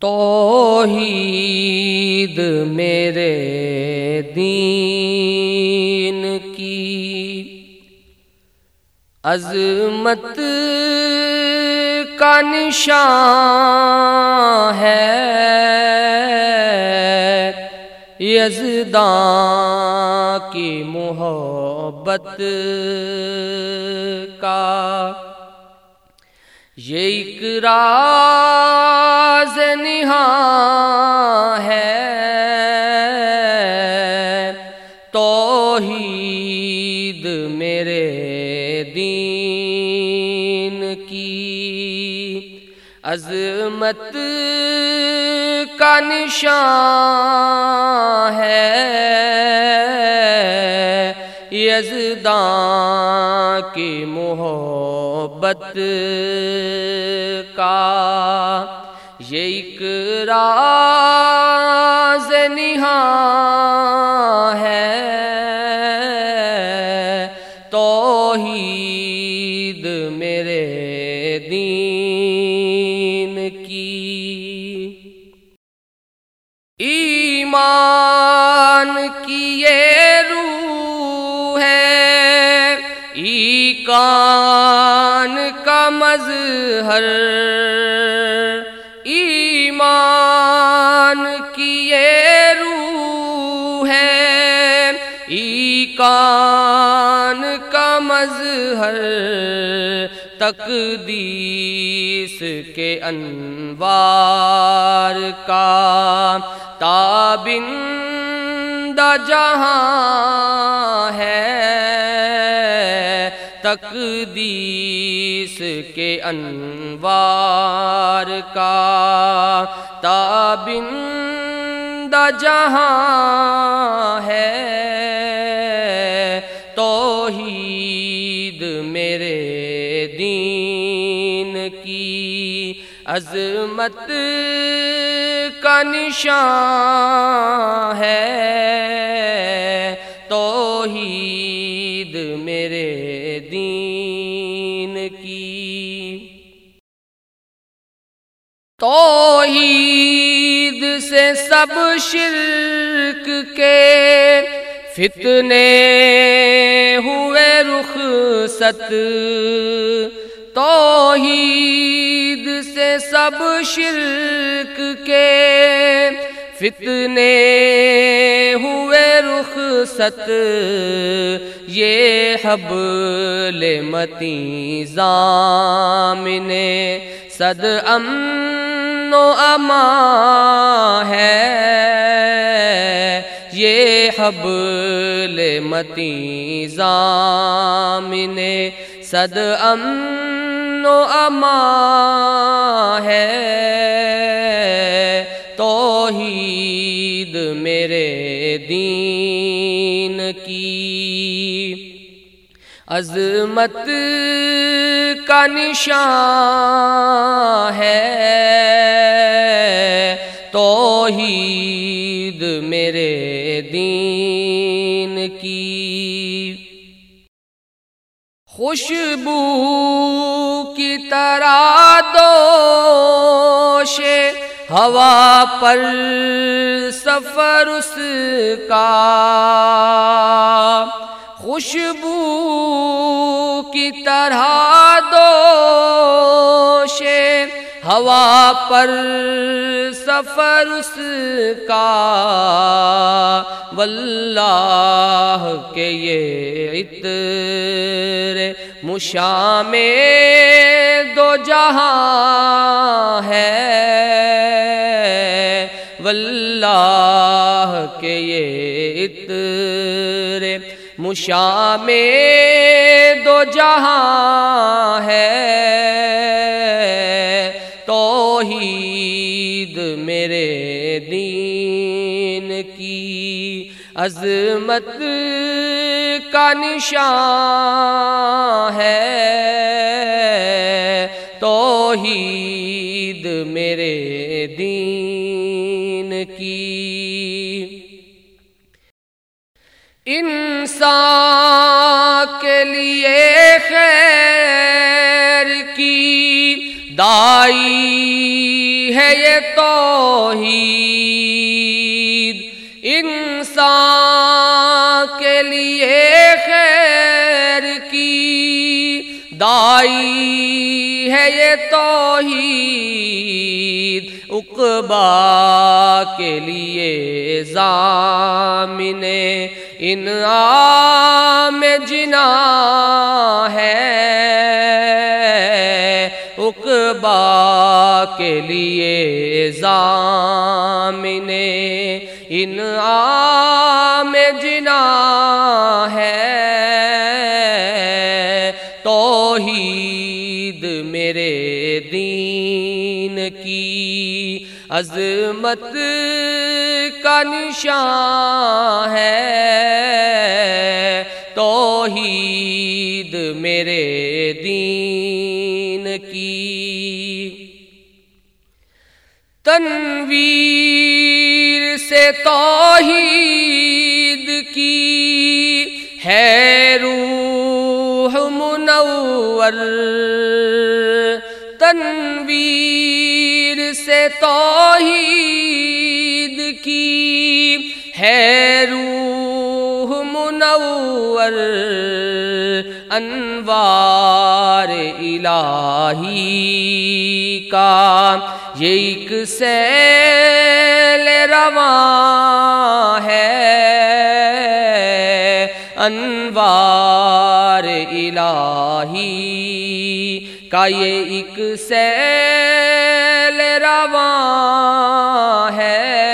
توحید میرے دین کی۔ عظمت کا نشان ہے۔ یزداں کی محبت کا یہ ایک راز نہاں ہے۔ توحید میرے دین کی۔ عظمت کا نشان ہے۔ یزدان کی محبت کا یہ ایک نہاں ہے توحید میرے دین کی ایمان کی ایکان کا مظہر، ایمان کی یہ روح ہے۔ ایکان کا مظہر، تقدیس کے انوار کا۔ تابندہ جہاں ہے تقدیس کے انوار کا تابندہ جہاں ہے۔ توحید میرے دین کی عظمت کا نشان ہے۔ توحید میرے توحید سے سب شرک کے فتنے ہوئے رخ ست توحید سے سب شرک کے فتنے ہوئے رخ ست یہ حبل متی زامن صد امن و امان ہے۔ یہ حبل متی زامن صد امن و امان ہے۔ توحید میرے دین کی۔ عظمت کا نشان ہے۔ توحید میرے دین کی۔ خوشبو کی طرح دوش ہوا پر سفر اس کا۔ خوشبو کی طرح دوش ہوا پر سفر اس کا۔ واللہ کے یہ عطر مشام دو جہاں ہے۔ واللہ کے یہ عطر مشام دو جہاں ہے۔ توحید میرے دین کی عظمت کا نشان ہے۔ توحید میرے دین کی۔ انسان کے لیے خیر کی دائی ہے یہ توحید انسان کے لیے خیر دائی ہے یہ توحید اقبا کے لیے ضامن انعام جنا ہے اقبا کے لیے ضامن انعام جنا ہے توحید میرے دین کی عظمت کا نشان ہے۔ توحید میرے دین کی۔ تنویر سے توحید کی ہے۔ تنویر سے توحید کی ہے روح منور، انوار الہی کا۔ یہ ایک سیل رواں ہے۔ انوار الہی کا یہ ایک سیل رواں ہے۔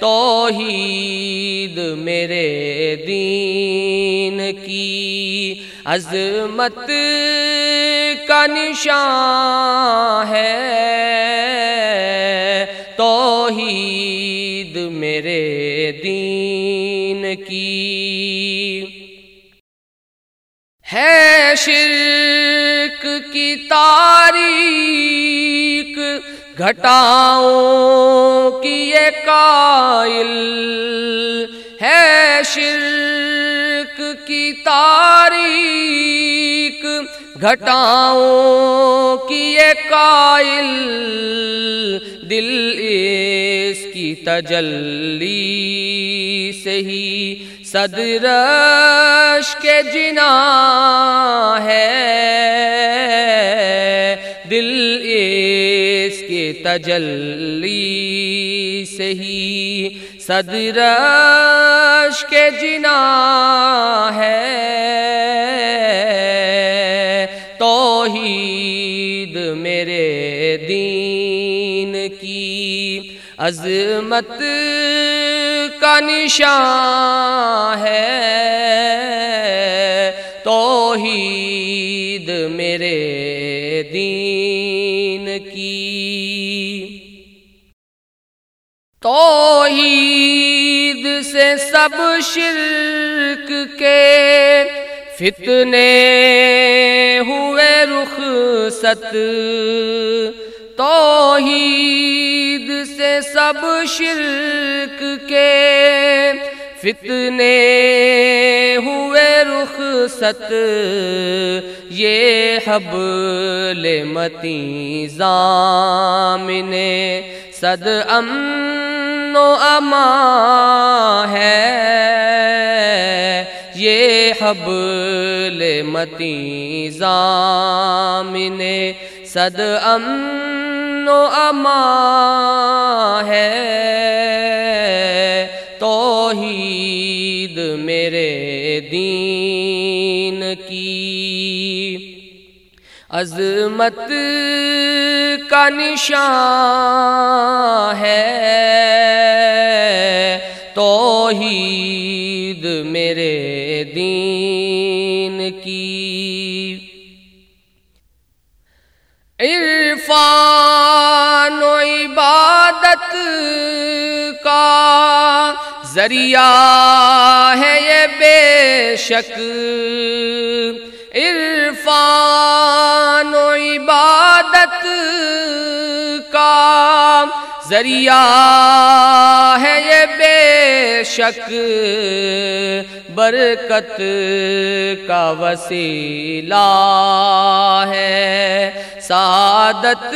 توحید میرے دین کی عظمت کا نشان ہے۔ توحید میرے دین کی۔ ہے شرک کی تاریخ، گھٹاؤں کی یہ قائل۔ ہے شرک کی تاریخ، گھٹاؤں کی یہ قائل۔ دل اس کی تجلی۔ سے ہی صدرش کے جنا ہے۔ دل اس کے تجلی سے ہی صدرش کے جنا ہے۔ توحید میرے دین کی عظمت نشان ہے۔ توحید میرے دین کی۔ توحید سے سب شرک کے فتنے ہوئے رخ ست توحید سے سب شرک کے۔ فتنے ہوئے رخ ست یہ حبل متی ضامن صد امن و امان ہے۔ یہ حبل متی ضامن صد امن و امان ہے۔ توحید میرے دین کی۔ عظمت کا نشان ہے۔ توحید میرے ذریعہ ہے یہ بے شک عرفان و عبادت کا ذریعہ ہے یہ بے شک برکت کا وسیلہ ہے سعادت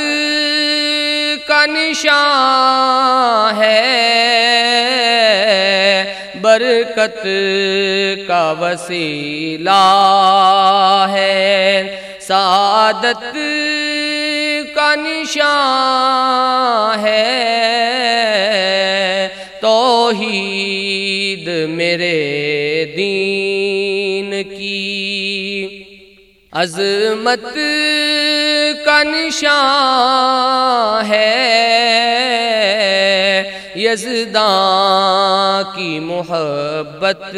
کا نشان ہے برکت کا وسیلہ ہے۔ سعادت کا نشان ہے۔ توحید میرے دین کی۔ عظمت کا نشان ہے۔ یزداں کی محبت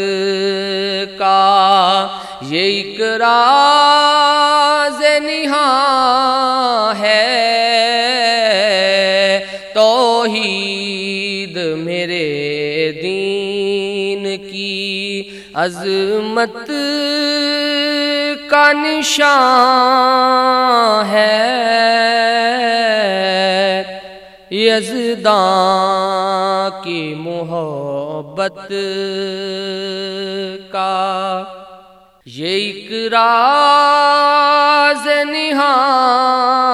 کا یہ اقراز نہاں ہے۔ توحید میرے دین کی عظمت کا نشان ہے۔ یزداں کی محبت کا یہ اقراز نہاں۔